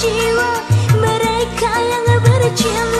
jiwa mereka yang bercinta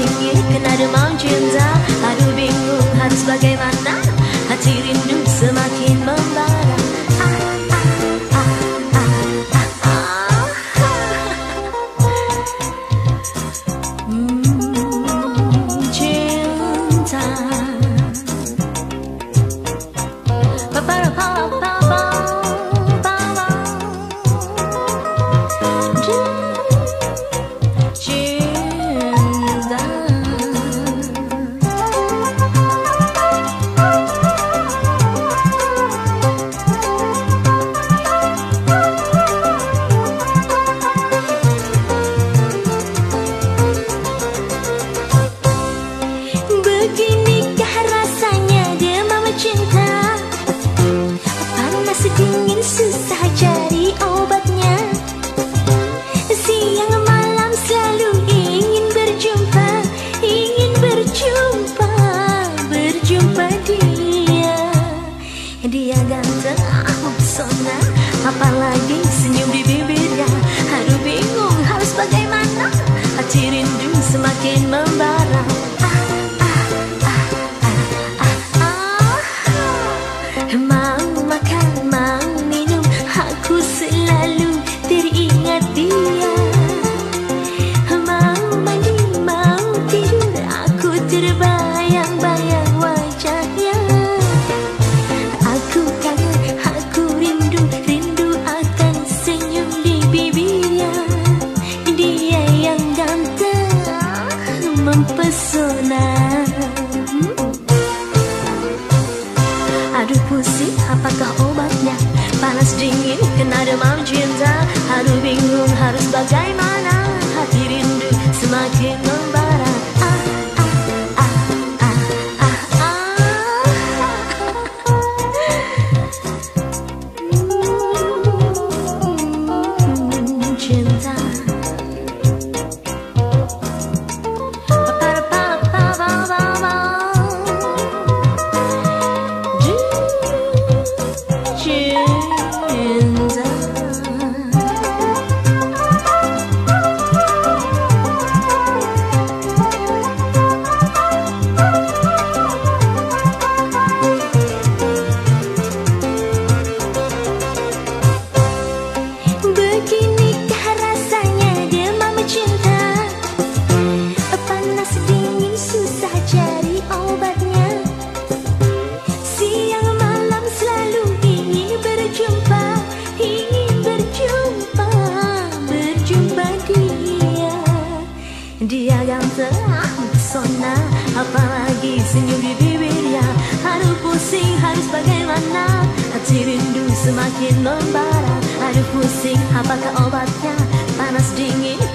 tinggi kena demam cinta? Aduh bingung harus bagaimana? pusing harus bagaimana? Hati rindu semakin membara. Aduh pusing apakah obatnya? Panas dingin.